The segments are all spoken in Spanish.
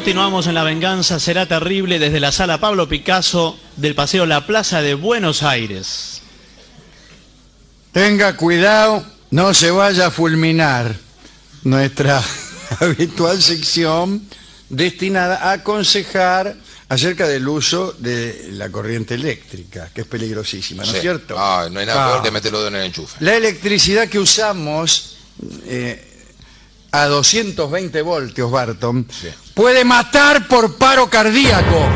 Continuamos en La Venganza Será Terrible desde la sala Pablo Picasso del Paseo La Plaza de Buenos Aires. Tenga cuidado, no se vaya a fulminar nuestra habitual sección destinada a aconsejar acerca del uso de la corriente eléctrica, que es peligrosísima, ¿no es Sí. cierto? Ah, no hay nada Ah. peor que meterlo en el enchufe. La electricidad que usamos eh, a 220 voltios, Barton, Sí. Puede matar por paro cardíaco.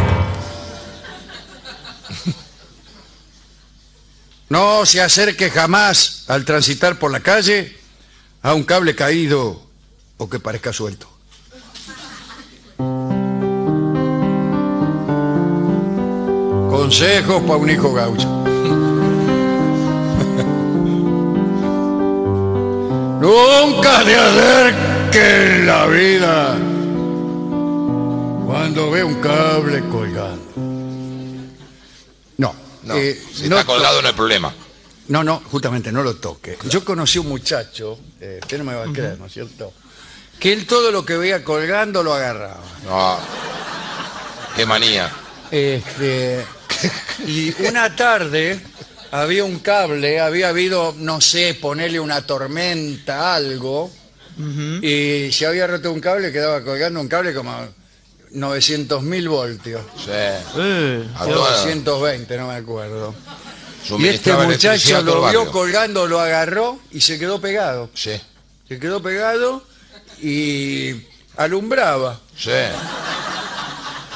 No se acerque jamás al transitar por la calle a un cable caído o que parezca suelto. Consejos para un hijo gaucho. Nunca te acerques en la vida cuando ve un cable colgando. No, No, eh, si no está colgado no hay problema. no, no, justamente no lo toque. Yo conocí un muchacho, eh, usted no me va a creer, ¿no es cierto? Que él todo lo que veía colgando lo agarraba. No. Qué manía. Este, y una tarde había un cable, había habido, no sé, ponerle una tormenta, algo, y se había roto un cable, quedaba colgando un cable como 900 mil voltios. Sí. Eh, A O toda- 220, no me acuerdo. Y este suministraba muchacho electricidad a todo el lo vio barrio. colgando, lo agarró y se quedó pegado. Sí. Se quedó pegado y alumbraba. Sí.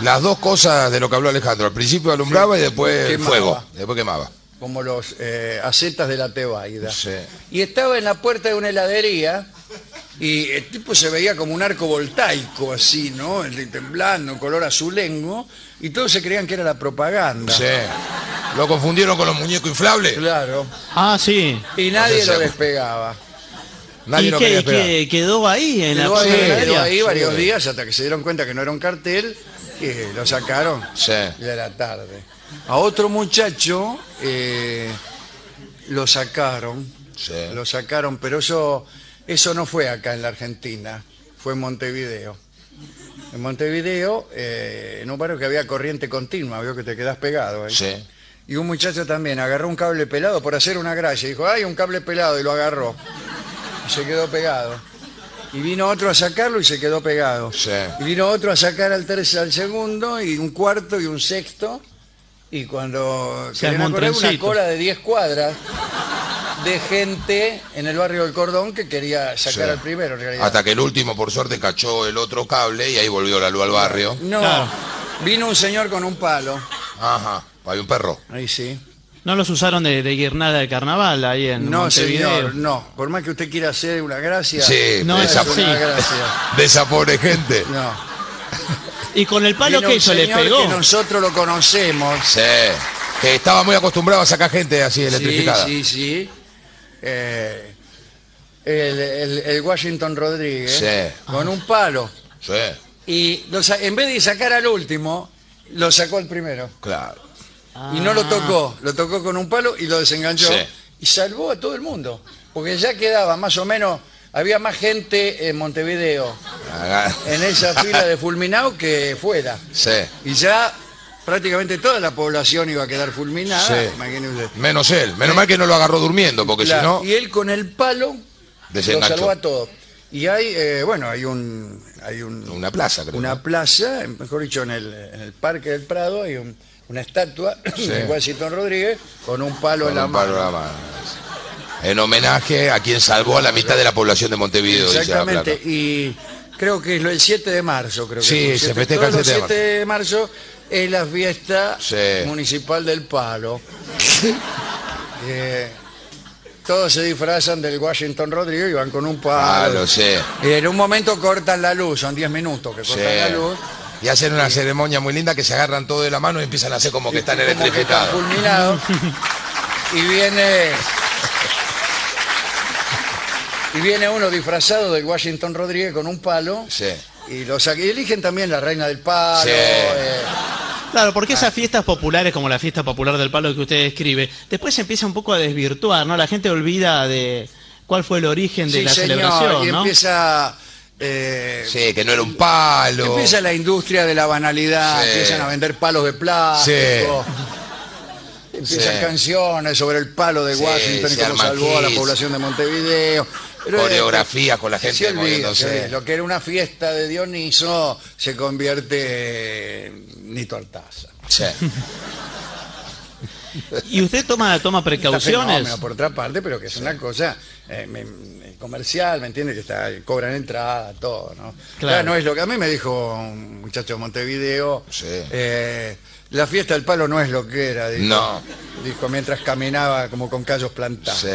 Las dos cosas de lo que habló Alejandro. Al principio alumbraba y después Quemaba. fuego. Después quemaba. como los eh, acetas de la tebaida. Sí. Y estaba en la puerta de una heladería y el tipo se veía como un arco voltaico así, ¿no? El- Temblando, color azulengo, y todos se creían que era la propaganda. Sí. ¿Lo confundieron con los muñecos inflables? Claro. Ah, sí. Y nadie lo despegaba. Nadie ¿Y lo qué, quería y esperar. qué, quedó ahí en Quedó la ahí, quedó ahí varios Sí. días hasta que se dieron cuenta que no era un cartel y lo sacaron Sí. de la tarde. A otro muchacho eh, lo sacaron, Sí. lo sacaron, pero eso, eso no fue acá en la Argentina, fue en Montevideo. En Montevideo, eh, en un barrio que había corriente continua, vio que te quedas pegado ahí. Sí. Y un muchacho también agarró un cable pelado por hacer una gracia. Dijo, ay, un cable pelado, y lo agarró. Y se quedó pegado. Y vino otro a sacarlo y se quedó pegado. Sí. Y vino otro a sacar al tercer, al segundo, y un cuarto y un sexto. Y cuando Se acordar, una cola de 10 cuadras de gente en el barrio del Cordón que quería sacar Sí. al primero, en realidad. Hasta que el último, por suerte, cachó el otro cable y ahí volvió la luz al barrio. No, Claro. vino un señor con un palo. Ajá. Hay un perro. Ahí sí. ¿No los usaron de, de guirnalda de carnaval ahí en No, Montevideo? señor, no. Por más que usted quiera hacer una gracia, Sí, No, es esa, una gracia. de esa pobre gente. No. ¿Y con el palo Vino que un hizo? ¿Le señor pegó? que nosotros lo conocemos. Sí. Que estaba muy acostumbrado a sacar gente así electrificada. Sí, sí, sí. Eh, el, el- el Washington Rodríguez Sí. con un palo. Sí, Y lo sa- en vez de sacar al último, lo sacó al primero. claro. Y no lo tocó. Lo tocó con un palo y lo desenganchó. Sí. Y salvó a todo el mundo. Porque ya quedaba más o menos... Había más gente en Montevideo en esa fila de fulminado que fuera. Sí. Y ya prácticamente toda la población iba a quedar fulminada. Sí. Menos él. Menos mal que no lo agarró durmiendo, porque si Y él con el palo lo salvó a todos. Y hay, eh, bueno, hay un... Hay un no. Una plaza, creo. una plaza, mejor dicho, en el, en el Parque del Prado hay un- una estatua de Washington Rodríguez con un palo Con en la un palo mano. en la mano. En homenaje a quien salvó a la mitad de la población de Montevideo. Exactamente, y creo que es lo- el 7 de marzo, creo que Sí, se 7 festeja el los 7 de 7 de marzo es la fiesta Sí. municipal del palo. Eh, todos se disfrazan del Washington Rodríguez y van con un palo. Claro, sí. Y en un momento cortan la luz, son 10 minutos que cortan la luz. Y hacen una ceremonia muy linda que se agarran todo de la mano y empiezan a hacer como que están como que están electrificados. fulminados. y viene y viene uno disfrazado del Washington Rodríguez con un palo Sí. y eligen también la reina del palo Sí. eh, Claro, porque Ah. esas fiestas populares como la fiesta popular del palo que usted describe, después se empieza un poco a desvirtuar, ¿no? La gente olvida de cuál fue el origen de sí, la señor, celebración, y ¿no? empieza eh, Sí, que no era un palo. empieza la industria de la banalidad, Sí. empiezan a vender palos de plástico. Empiezan Sí. canciones sobre el palo de Washington cómo arman salvó a la población de Montevideo. Pero, Coreografía con la gente olvida, moviéndose. sí, Lo que era una fiesta de Dioniso se convierte en Nito Artaza. Sí. ¿Y usted toma, toma precauciones? fenómeno, por otra parte, pero que es una cosa eh, me- me- comercial, ¿me entiende? Que está, cobran entrada, todo, ¿no? Claro. Ya no es lo que a mí me dijo un muchacho de Montevideo. Sí. eh, la fiesta del palo no es lo que era, dijo. No. Dijo mientras caminaba como con callos plantados. Sí.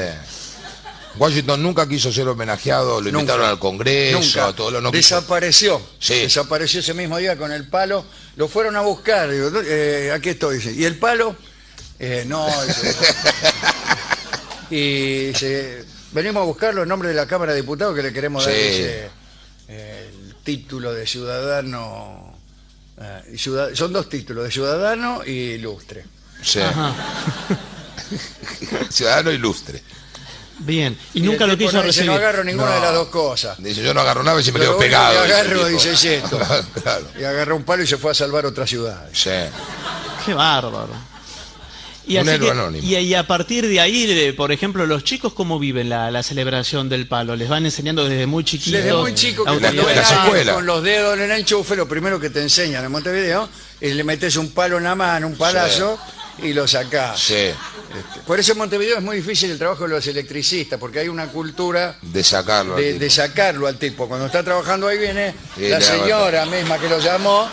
Washington nunca quiso ser homenajeado, lo invitaron Nunca. al Congreso, Nunca. a todo lo no quiso. Desapareció. Sí. Desapareció ese mismo día con el palo. Lo fueron a buscar. Digo, eh, aquí estoy. dice. ¿Y el palo? Eh, no. dice. y dice, venimos a buscarlo en nombre de la Cámara de Diputados que le queremos dar Sí. eh, el título de ciudadano. eh, ciudad- son dos títulos, de ciudadano y ilustre. Sí. Ciudadano ilustre. Bien. Y, Y nunca lo quiso no dice, recibir. no agarro ninguna No. de las dos cosas. Dice, yo no agarro nada y me Lo quedo pegado. el agarro, dice claro. Y agarró un palo y se fue a salvar otra ciudad. Sí. Qué bárbaro. Y, Un así héroe que- anónimo. y, y a partir de ahí, de- por ejemplo, los chicos, ¿cómo viven la, la celebración del palo? ¿Les van enseñando desde muy chiquitos? Desde muy chico que En la- cuando con los dedos en el enchufe, lo primero que te enseñan en Montevideo es le metes un palo en la mano, un palazo, y lo sacás. Sí. Este, Por eso en Montevideo es muy difícil el trabajo de los electricistas, porque hay una cultura De sacarlo. al de, tipo. de sacarlo al tipo. Cuando está trabajando ahí viene Sí, la señora misma que lo llamó,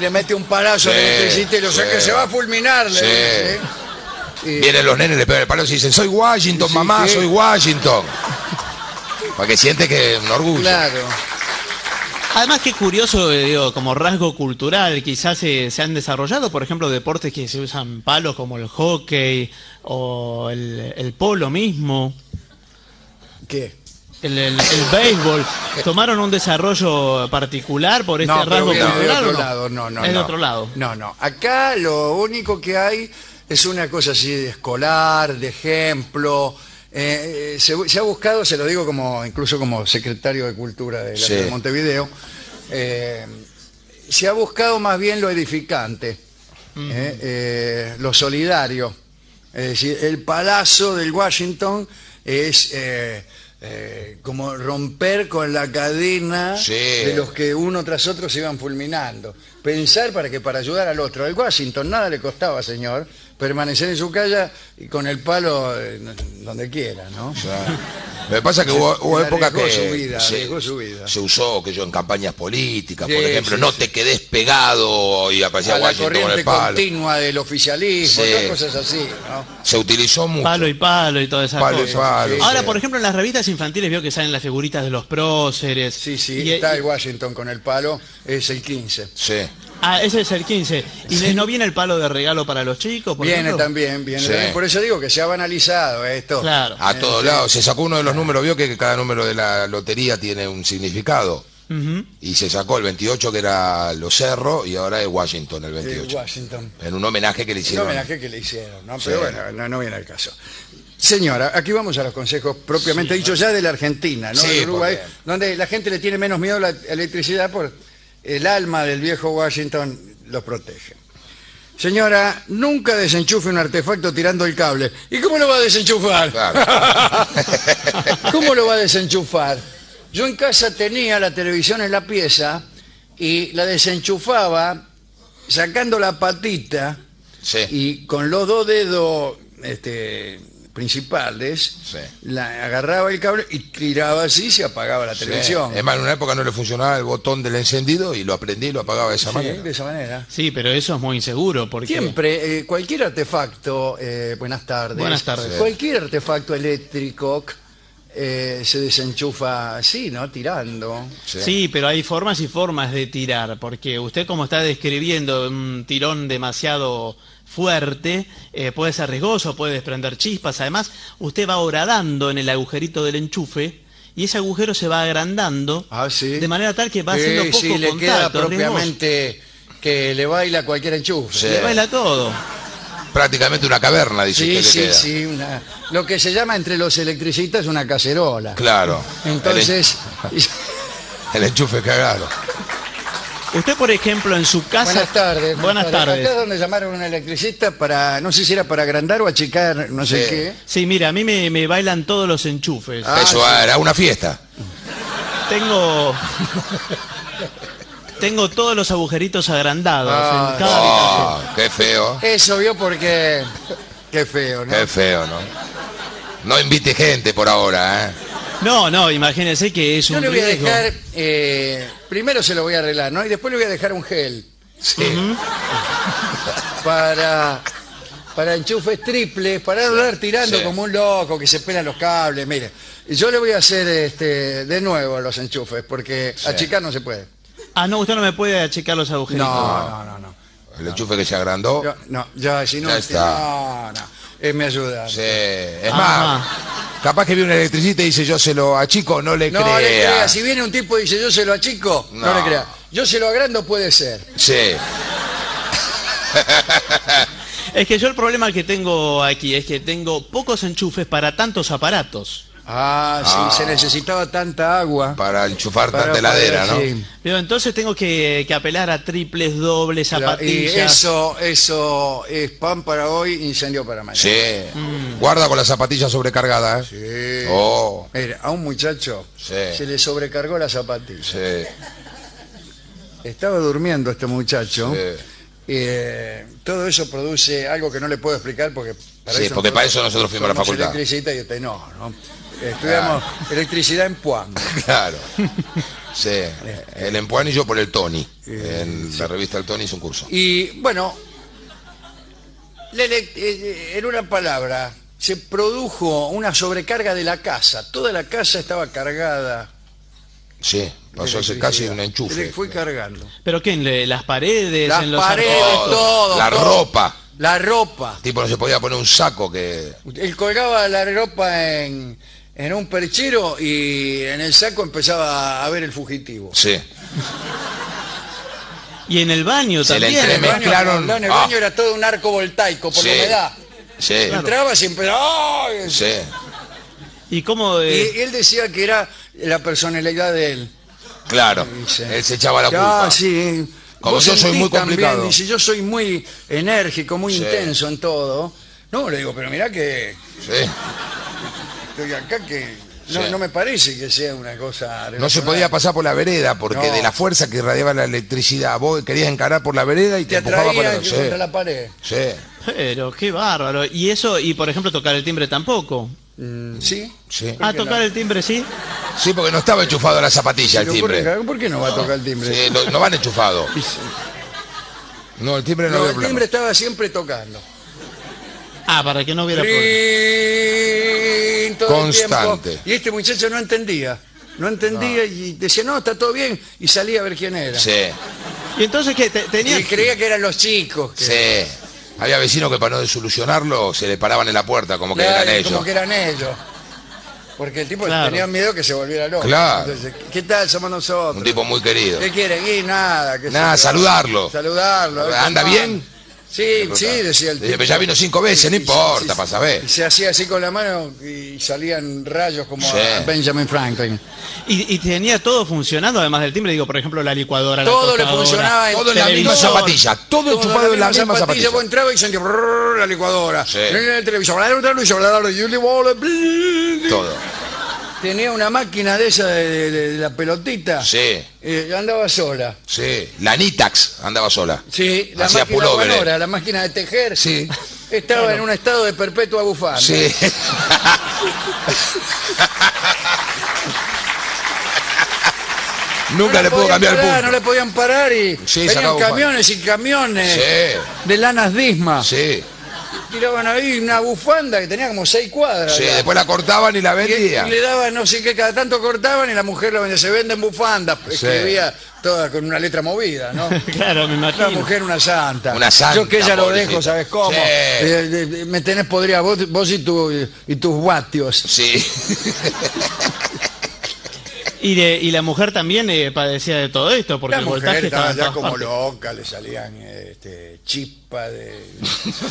le mete un palazo al electricista y lo saca, se va a fulminar. le dice. Y- Vienen los nenes, le pegan el palo y dicen, soy Washington, mamá, soy Washington. Para que siente que es un orgullo. Claro. Además, qué curioso, eh, digo, como rasgo cultural, quizás eh, se han desarrollado, por ejemplo, deportes que se usan palos como el hockey o el, el polo mismo, ¿Qué? el, el- el béisbol. ¿Tomaron un desarrollo particular por este No, pero rasgo de cultural otro o no? lado, no, no, Es de no. otro lado. No, no. Acá lo único que hay es una cosa así de escolar, de ejemplo. Eh, eh, se, se ha buscado, se lo digo como incluso como secretario de Cultura de, la- Sí. de Montevideo, eh, se ha buscado más bien lo edificante, eh, eh, lo solidario. Es decir, el palazo del Washington es eh, eh, como romper con la cadena Sí. de los que uno tras otro se iban fulminando. Pensar para que para ayudar al otro. Al Washington nada le costaba, señor, permanecer en su calle y con el palo eh, donde quiera, ¿no? Lo que pasa es que hubo, hubo épocas que su vida, se, arriesgó su vida. se usó que yo en campañas políticas, Sí, por ejemplo, sí, no sí. te quedes pegado y aparecía A la Washington con corriente el palo. continua del oficialismo, cosas así, ¿no? Se utilizó mucho. Palo y palo y todas esas Palo y cosas. palo, Ahora, sí. por ejemplo, en las revistas infantiles veo que salen las figuritas de los próceres. Sí, sí, Y- está y- el Washington con el palo, es el 15. Sí. Ah, ese es el 15. ¿Y no viene el palo de regalo para los chicos? por Viene ejemplo? también, viene Sí. también. Por eso digo que se ha banalizado esto. Claro. A Eh, todos sí. lados. Se sacó uno de los números, vio que cada número de la lotería tiene un significado. Y se sacó el 28 que era Los Cerros y ahora es Washington el El 28. Washington. En un homenaje que le Un hicieron. homenaje que le hicieron, ¿no? Sí. Pero bueno, no, no viene al caso. Señora, aquí vamos a los consejos propiamente dichos ya de la Argentina, ¿no? Sí, De Uruguay, porque- donde la gente le tiene menos miedo a la electricidad por el alma del viejo Washington los protege. Señora, nunca desenchufe un artefacto tirando el cable. ¿Y cómo lo va a desenchufar? Claro. ¿Cómo lo va a desenchufar? Yo en casa tenía la televisión en la pieza y la desenchufaba sacando la patita Sí. y con los dos dedos este, principales Sí. la, agarraba el cable y tiraba así y se apagaba la Sí. televisión. Es más, en una época no le funcionaba el botón del encendido y lo aprendí y lo apagaba de esa Sí, manera. de esa manera. Sí, pero eso es muy inseguro porque Siempre, eh, cualquier artefacto, eh, buenas tardes. Buenas tardes. Sí. Cualquier artefacto eléctrico eh, se desenchufa así, ¿no? Tirando. Sí. Sí, pero hay formas y formas de tirar, porque usted como está describiendo un tirón demasiado fuerte, eh, puede ser riesgoso, puede desprender chispas, además usted va horadando en el agujerito del enchufe y ese agujero se va agrandando Ah, sí. de manera tal que va Sí, haciendo poco sí, le queda contacto, riesgoso. propiamente que le baila cualquier enchufe. Sí. Le baila todo. Prácticamente una caverna, dice Sí, que sí, queda. sí, una- lo que se llama entre los electricistas una cacerola. Claro. Entonces, El enchufe cagado. Usted, por ejemplo, en su casa... Buenas tardes. Buenas tardes. Acá es donde llamaron a un electricista para, no sé si era para agrandar o achicar, no sé Sí. qué. Sí, mira, a mí me, me bailan todos los enchufes. Ah, Eso sí. era una fiesta. Tengo... Tengo todos los agujeritos agrandados Ah, en cada habitación. Oh, qué feo. Eso vio porque... Qué feo, ¿no? Qué feo, ¿no? No invite gente por ahora, ¿eh? No, no, imagínense que es Yo un le voy a riesgo. dejar, eh, primero se lo voy a arreglar, ¿no? Y después le voy a dejar un gel Sí. para, para enchufes triples, para andar tirando Sí. como un loco que se pelan los cables, mire. Y Yo le voy a hacer este, de nuevo los enchufes, porque achicar no se puede. Ah, no, usted no me puede achicar los agujeritos. No, no, no, no. El enchufe que se agrandó. Yo- no, ya, si no, Ya está. no, no. Es mi ayuda. Sí. Es más, capaz que viene un electricista y dice yo se lo achico, no le No crea. le crea, si viene un tipo y dice yo se lo achico, no, No. le crea. Yo se lo agrando puede ser. Sí. Es que yo el problema que tengo aquí es que tengo pocos enchufes para tantos aparatos. Ah, sí, Ah. se necesitaba tanta agua. Para enchufar para tanta heladera, ¿no? sí. Pero entonces tengo que, que apelar a triples, dobles, Y zapatillas. eso, eso es pan para hoy, incendio para mañana. Sí. Guarda con las zapatillas sobrecargadas, ¿eh? Sí. Oh, Mira, a un muchacho Sí. se le sobrecargó la zapatilla. sí. Estaba durmiendo este muchacho. Sí. Eh, todo eso produce algo que no le puedo explicar porque para Sí, eso porque para eso nosotros fuimos a la somos facultad. electricistas y usted no, ¿no? Estudiamos electricidad en Puan. Claro. Sí. El Empuán y yo por el Tony. En la revista El Tony hizo un curso. Y bueno, elec- eh, en una palabra, se produjo una sobrecarga de la casa. Toda la casa estaba cargada. Sí. Pasó a ser casi un Le enchufe. fue cargando. ¿Pero qué? ¿En le- las paredes? Las en los paredes, todo. La todo. ropa. La ropa. Tipo, no se podía poner un saco que... Él colgaba la ropa en, en un perchero y en el saco empezaba a ver el fugitivo. Sí. Y en el baño Se le también. En el baño, en el Ah. baño era todo un arco voltaico por Sí. la humedad. Sí. Entraba siempre. ¡ay! Sí. ¿Y cómo? Y eh, él decía que era la personalidad de él. Claro. Dice. Él se echaba la Ah, culpa. sí. Como Vos yo soy muy también, complicado. dice, yo soy muy enérgico, muy Sí. intenso en todo. No, le digo, pero mirá que Sí. Estoy acá que no, Sí. no me parece que sea una cosa... No se podía pasar por la vereda porque No. de la fuerza que irradiaba la electricidad, vos querías encarar por la vereda y te, Te empujaba por atraía la... contra la pared. Sí. Pero qué bárbaro. Y eso, y por ejemplo tocar el timbre tampoco. Mm, ¿Sí? Sí. Ah, tocar el timbre sí. Sí, porque no estaba enchufado a la zapatilla el Pero ¿por, timbre. qué, por qué no va a tocar el timbre? Sí, no, no van enchufados. No, el timbre no, No, había el problema. timbre estaba siempre tocando. Ah, para que no hubiera problema. Todo el Constante. tiempo. Y este muchacho no entendía. No entendía y decía, no, está todo bien. Y salía a ver quién era. Sí, Y entonces que tenía Y creía que eran los chicos. que- sí. Había vecinos que para no solucionarlo se le paraban en la puerta como que Claro, eran ellos. Como que eran ellos. Porque el tipo Claro. tenía miedo que se volviera loco. Claro. Entonces, ¿qué tal? Somos nosotros. Un tipo muy querido. ¿Qué quieren? Y nada. qué Nada, saludarlo. Saludarlo. ver ¿Anda bien? Sí, sí, decía el tipo. "Pero ya vino cinco veces, no importa, para saber. se hacía así con la mano y salían rayos como Sí. a Benjamin Franklin. y, y tenía todo funcionando además del timbre, digo, por ejemplo, la licuadora, la Todo le tostadora, funcionaba. Todo en la misma televisor. zapatilla, todo enchufado en la misma zapatilla. Vos entrabas y sentías brrr, la licuadora. Sí. El televisor, la televisión, la televisión, Todo. Tenía una máquina de esa de, de- de la pelotita. Sí, Eh, andaba sola. sí. La Nitax andaba sola. Sí, la Hacía máquina guanora, la máquina de tejer. Sí. Estaba en un estado de perpetua bufanda. Sí. Nunca le podían cambiar el parar, punto. No le podían parar y Sí, venían sacaba camiones y camiones Sí. de lanas Disma. Sí, Tiraban ahí una bufanda que tenía como seis cuadras. sí. Después la cortaban y la Y, y vendían. le daban no sé qué, cada tanto cortaban y la mujer lo vendía. Se venden bufandas. Escribía toda con una letra movida, ¿no? Claro, me Una imagino. mujer, una santa. Una santa, Yo que ella lo dejo, ¿sabes cómo? Sí. Eh, eh, me tenés podrida vos, vos y, tu- y tus vatios. Sí. Y, de, y la mujer también eh, padecía de todo esto, porque La el mujer estaba estaba ya como partes. loca, le salían este, chispas de,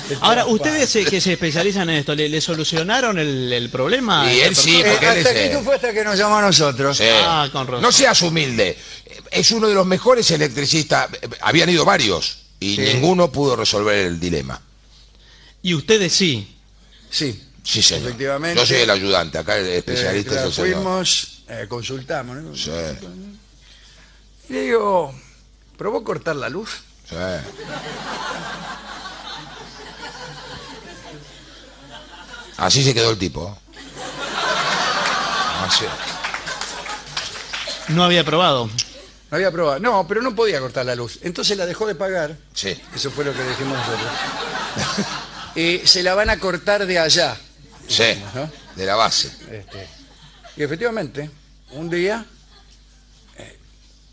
de Ahora, ustedes eh, que se especializan en esto, ¿le, le solucionaron el, el problema? Y él sí? Eh, porque él hasta es, que eh, tú fue hasta que nos llamó a nosotros. Sí. Ah, con razón. No seas humilde. Es uno de los mejores electricistas. Habían ido varios y Sí. ninguno pudo resolver el dilema. Y ustedes sí. Sí. Sí, señor. Efectivamente. Yo soy el ayudante, acá el Eh, especialista claro, es el señor. fuimos, eh, consultamos. ¿no? Sí, Y le digo, ¿probó cortar la luz? sí. Así se quedó el tipo. Así. No había probado. No había probado. No, pero no podía cortar la luz. Entonces la dejó de pagar. Sí. Eso fue lo que dijimos nosotros. y se la van a cortar de allá. Sí. ¿no? De la base. Este, y efectivamente, un día, eh,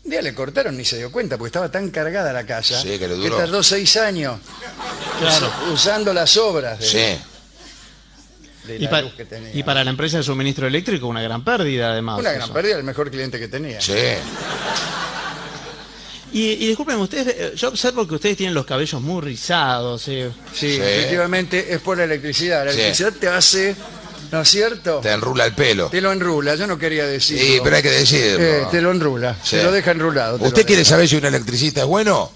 un día le cortaron ni se dio cuenta porque estaba tan cargada la casa Sí, que le duró. tardó seis años Claro. usando las obras de, Sí. de Y, la pa- luz que tenía. y para la empresa de suministro eléctrico una gran pérdida además. Una gran eso. pérdida, el mejor cliente que tenía. Sí. Y, y disculpen, ustedes, eh, yo observo que ustedes tienen los cabellos muy rizados. eh. Sí, Sí. efectivamente es por la electricidad. La Sí. electricidad te hace, ¿no es cierto? Te enrula el pelo. Te lo enrula, yo no quería decirlo. Sí, pero hay que decirlo. Eh, te lo enrula, Sí. te lo deja enrulado. te ¿Usted lo quiere deja. saber si un electricista es bueno?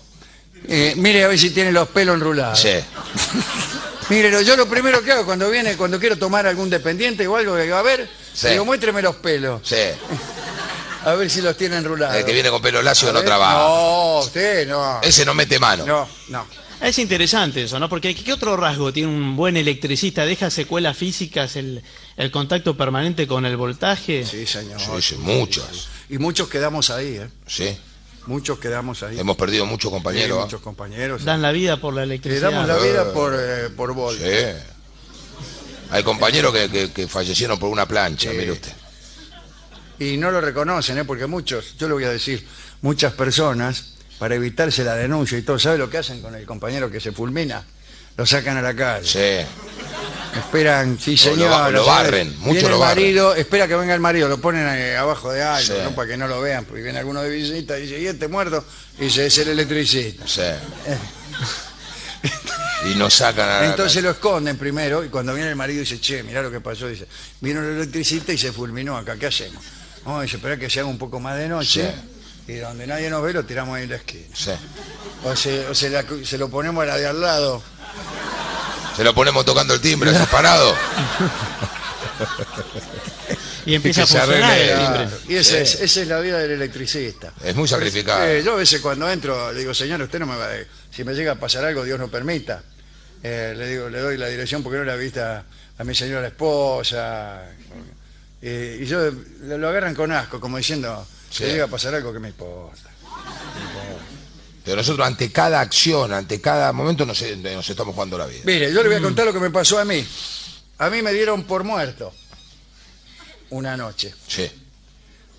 Eh, mire a ver si tiene los pelos enrulados. Sí. Mire, yo lo primero que hago cuando viene, cuando quiero tomar algún dependiente o algo, digo, a ver, Sí. digo, muéstreme los pelos, Sí. a ver si los tiene enrulados. El que viene con pelo lacio no trabaja. No, usted no. Ese no mete mano. No, no. Es interesante eso, ¿no? Porque ¿qué otro rasgo tiene un buen electricista? ¿Deja secuelas físicas el, el contacto permanente con el voltaje? Sí, señor. Sí, sí, muchas. Y muchos quedamos ahí, ¿eh? Sí. Muchos quedamos ahí. Hemos perdido muchos Sí, compañeros. ¿eh? muchos compañeros. Dan la vida por la Le electricidad. damos la vida por, eh, por. Sí. Hay compañeros que, que- que fallecieron por una plancha, Sí. mire usted. Y no lo reconocen, ¿eh? porque muchos, yo le voy a decir, muchas personas, para evitarse la denuncia y todo, ¿sabe lo que hacen con el compañero que se fulmina? Lo sacan a la calle. Sí. Esperan, sí señor. lo- lo barren, mucho Viene lo el barren. marido, espera que venga el marido, lo ponen eh, abajo de algo, Sí. ¿no? para que no lo vean, porque viene alguno de visita y dice, ¿y este muerto? Y dice, es el electricista. Sí. Y nos sacan a la Entonces lo esconden primero y cuando viene el marido dice, che, mirá lo que pasó, dice, vino el electricista y se fulminó acá, ¿qué hacemos? Vamos a esperar que se haga un poco más de noche y donde nadie nos ve lo tiramos ahí en la esquina. Sí. O se, o se, la- se lo ponemos a la de al lado. Se lo ponemos tocando el timbre, así parado. Y empieza a funcionar el timbre. Y esa, Sí. es, esa es la vida del electricista. Es muy sacrificado. Eh, yo a veces cuando entro le digo, señor, usted no me va a... Si me llega a pasar algo, Dios no permita. Eh, le digo, le doy la dirección porque no la vista a mi señora esposa. Eh, y yo lo agarran con asco, como diciendo, si llega a pasar algo, ¿qué me importa? Pero nosotros ante cada acción, ante cada momento nos, nos estamos jugando la vida. Mire, yo le voy a contar lo que me pasó a mí. A mí me dieron por muerto una noche. Sí.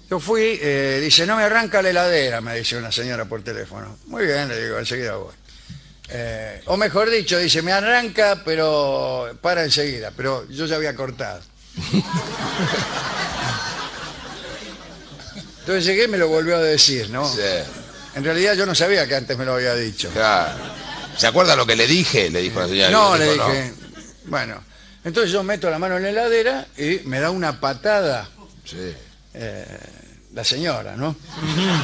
Yo fui, eh, dice, no me arranca la heladera, me dice una señora por teléfono. Muy bien, le digo, enseguida voy. Eh, o mejor dicho, dice, me arranca, pero para enseguida. Pero yo ya había cortado. Entonces llegué y me lo volvió a decir, ¿no? Sí. En realidad yo no sabía que antes me lo había dicho. Claro. ¿Se acuerda lo que le dije? Le dijo la señora. No, le dijo, dije, bueno. Entonces yo meto la mano en la heladera y me da una patada Sí. eh, la señora, ¿no?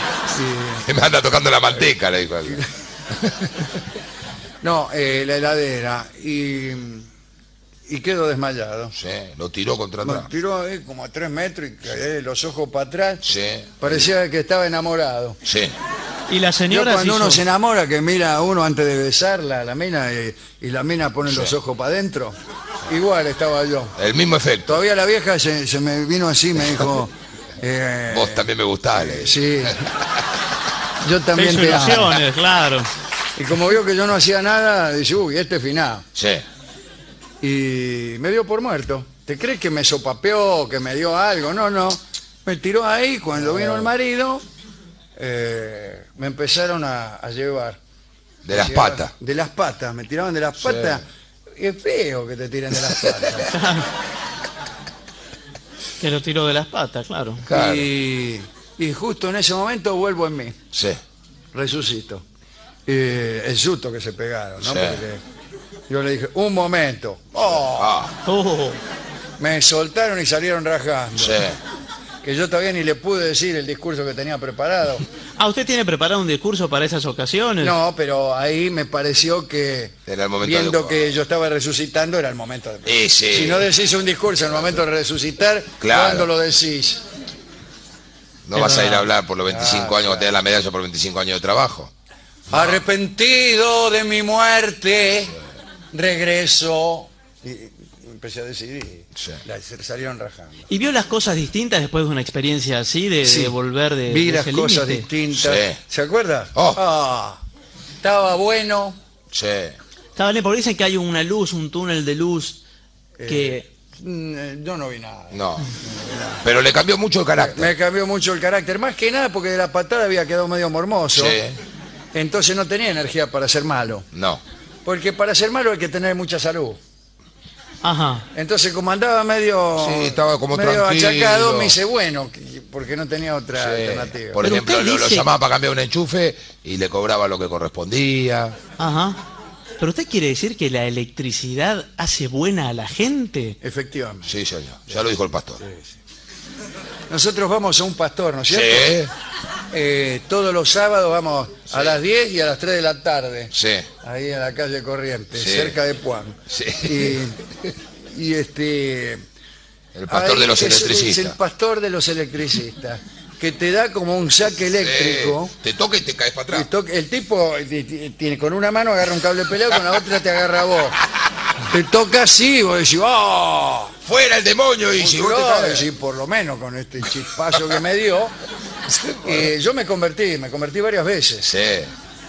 Que me anda tocando la manteca, le dijo. No, eh, la heladera. Y, y quedo desmayado. Sí, lo tiró contra atrás. tiró ahí como a tres metros y quedé los ojos para atrás. Sí. Parecía que estaba enamorado. Sí. Y la Yo señora se cuando uno se enamora, que mira a uno antes de besarla, a la mina, y, y la mina pone Sí. los ojos para adentro, igual estaba yo. El mismo efecto. Todavía la vieja se, se me vino así, me dijo... eh, Vos también me gustás. Sí. Yo también te amo. ilusiones, claro. Y como vio que yo no hacía nada, dice, uy, este final. Sí. Y me dio por muerto. ¿Te crees que me sopapeó, que me dio algo? No, no. Me tiró ahí, cuando vino el marido, eh, me empezaron a, a llevar. De las patas. De las patas, me tiraban de las patas. Es feo que te tiren de las patas. Que lo tiró de las patas, claro. Claro. Y, y justo en ese momento vuelvo en mí, Sí. resucito. Y el susto que se pegaron, ¿no? Sí. Porque yo le dije, un momento. Oh, Ah, Oh, me soltaron y salieron rajando. sí. Que yo todavía ni le pude decir el discurso que tenía preparado. Ah, ¿usted tiene preparado un discurso para esas ocasiones? No, pero ahí me pareció que, Era el momento viendo adecuado. que yo estaba resucitando, era el momento de... Sí. Si no decís un discurso en el momento de resucitar, Claro. ¿cuándo lo decís? No vas a ir verdad. a hablar por los 25 Ah, años, o te da la medalla por 25 años de trabajo. Arrepentido de mi muerte, regreso. Y, y empecé a decir y Sí. la- salieron rajando. ¿Y vio las cosas distintas después de una experiencia así, de, Sí. de volver de, Vi de las cosas límite? distintas. Sí. ¿Se acuerda? Oh. Ah, estaba bueno. Sí. Estaba bien, porque dicen que hay una luz, un túnel de luz que... Mm, eh, Yo no vi nada. No. Pero le cambió mucho el carácter. Me cambió mucho el carácter, más que nada porque de la patada había quedado medio mormoso. Sí. Entonces no tenía energía para ser malo. No. Porque para ser malo hay que tener mucha salud. Ajá. Entonces como andaba medio, Sí, estaba como medio tranquilo. achacado, me hice bueno, que- porque no tenía otra Sí. alternativa. Por Pero ejemplo, lo, llamaba para cambiar un enchufe y le cobraba lo que correspondía. Ajá. Pero usted quiere decir que la electricidad hace buena a la gente. Efectivamente. Sí, señor. Ya lo dijo el pastor. Nosotros vamos a un pastor, ¿no es Sí. cierto? Eh, todos los sábados vamos a las 10 y a las 3 de la tarde. Sí. ahí en la calle Corrientes, Sí. cerca de Puan. Sí. Y, y este... El pastor ahí de los es- Es, el electricistas. pastor de los electricistas, que te da como un saque eléctrico. Sí. Te toca y te caes para atrás. el tipo eh, ti- tiene con una mano agarra un cable pelado, con la otra te agarra a vos. Te toca así, vos decís, ¡oh! Fuera el demonio y si vos te Yo, caes. sí, por lo menos con este chispazo que me dio, eh, yo me convertí, me convertí varias veces. Sí.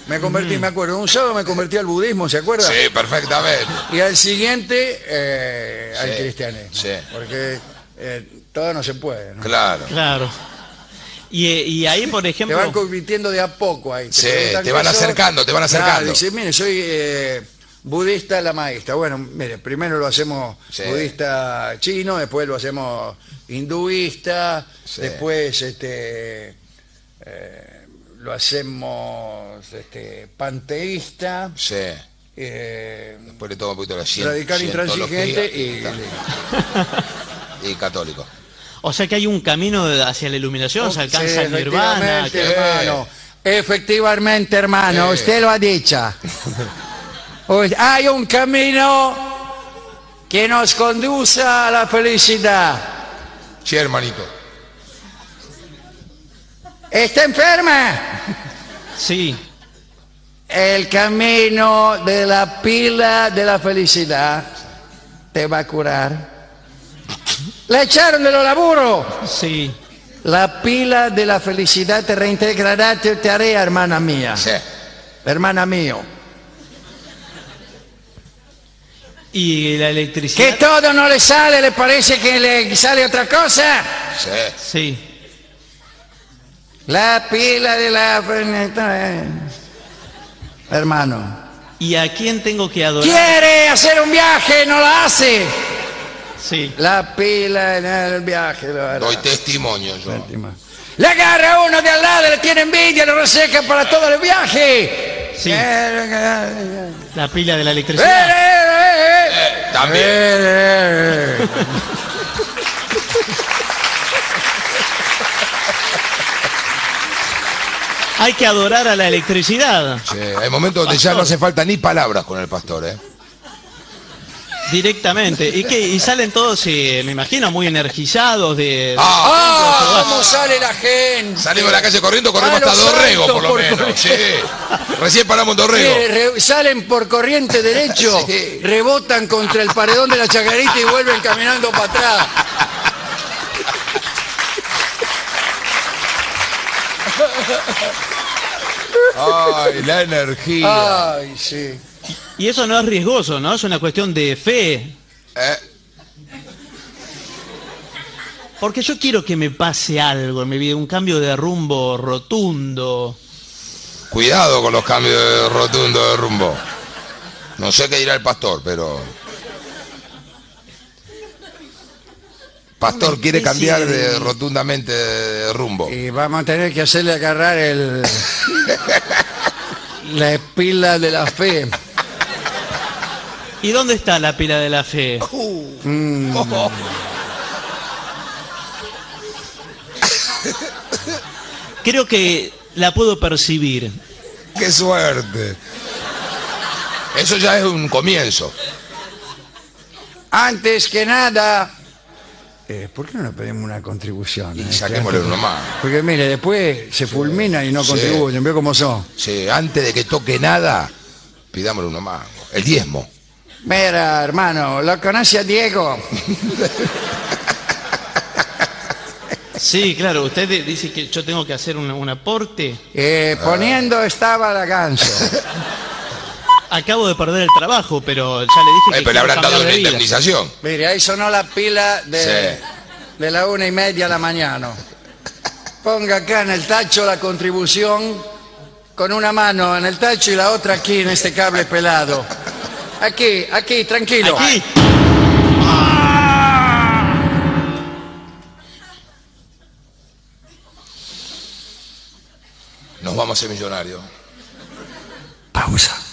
Me convertí, me acuerdo, un sábado me convertí al budismo, ¿se acuerda? Sí, perfectamente. Y al siguiente eh, al Sí, cristianismo. sí. Porque eh, todo no se puede. ¿no? Claro. Claro. Y, eh, y ahí, por Te ejemplo... van convirtiendo de a poco ahí. Sí, preguntan te van acercando, te van Claro, acercando. dice, mire, soy eh, budista la maestra. Bueno, mire, primero lo hacemos Sí. budista chino, después lo hacemos hinduista, Sí. después este eh, lo hacemos este, panteísta, Sí. eh, Después le toma un poquito la cien- radical intransigente y, y católico. O sea que hay un camino hacia la iluminación, se alcanza Sí, el nirvana. efectivamente, que- hermano. Efectivamente, hermano, Eh. usted lo ha dicho. Hay un camino que nos conduce a la felicidad. Sí, hermanito. ¿Está enferma? Sí. El camino de la pila de la felicidad te va a curar. La echaron de los laburos. Sí. La pila de la felicidad te reintegrará, te, te haré, hermana mía. Sí. Hermana mío. Y la Que electricidad. todo no le sale, le parece que le sale otra cosa. Sí. Sí. La pila de la... Hermano. ¿Y a quién tengo que adorar? Quiere hacer un viaje, no lo hace. Sí. La pila en el viaje. lo hará. Doy testimonio yo. Le agarra a uno de al lado, le tiene envidia, lo reseca para todo el viaje. Sí. Eh, eh, La pila de la eh, electricidad. eh, eh. También. Eh, eh. Hay que adorar a la electricidad Sí, hay momentos donde ya no hace falta ni palabras con el pastor, ¿eh? Directamente. ¿Y qué? Y salen todos, eh, me imagino, muy energizados de... ¡Ah! ¿Cómo sale la gente? Salimos a la calle corriendo, corremos Ah, hasta Dorrego, por lo por menos. Sí. Recién paramos Dorrego. Eh, re- salen por corriente derecho, Sí. rebotan contra el paredón de la chacarita y vuelven caminando para atrás. Ay, la energía. Ay, sí. Y eso no es riesgoso, ¿no? Es una cuestión de fe. Eh, Porque yo quiero que me pase algo en mi vida, un cambio de rumbo rotundo. cuidado con los cambios de rotundo de rumbo. No sé qué dirá el pastor, pero... Pastor quiere cambiar de- rotundamente de rumbo. Y vamos a tener que hacerle agarrar el... la pila de la fe. ¿Y dónde está la pila de la fe? Creo que la puedo percibir. ¡Qué suerte! Eso ya es un comienzo. Antes que nada... Eh, ¿Por qué no le pedimos una contribución? Y eh? saquémosle uno más. Porque mire, después se fulmina y no Sí. contribuyen. ¿Veo cómo son? Sí, antes de que toque nada, pidámosle uno más. El diezmo. Mira, hermano, ¿lo conoce a Diego? Sí, claro, usted dice que yo tengo que hacer un, un aporte. Eh, poniendo estaba la ganso. Acabo de perder el trabajo, pero ya le dije que Eh, pero le habrán dado cambiar una de vida. indemnización. Mire, ahí sonó la pila de, Sí. de la una y media de la mañana. Ponga acá en el tacho la contribución con una mano en el tacho y la otra aquí en este cable pelado. Aquí, aquí, tranquilo. Aquí. Nos vamos a ser millonarios. Pausa.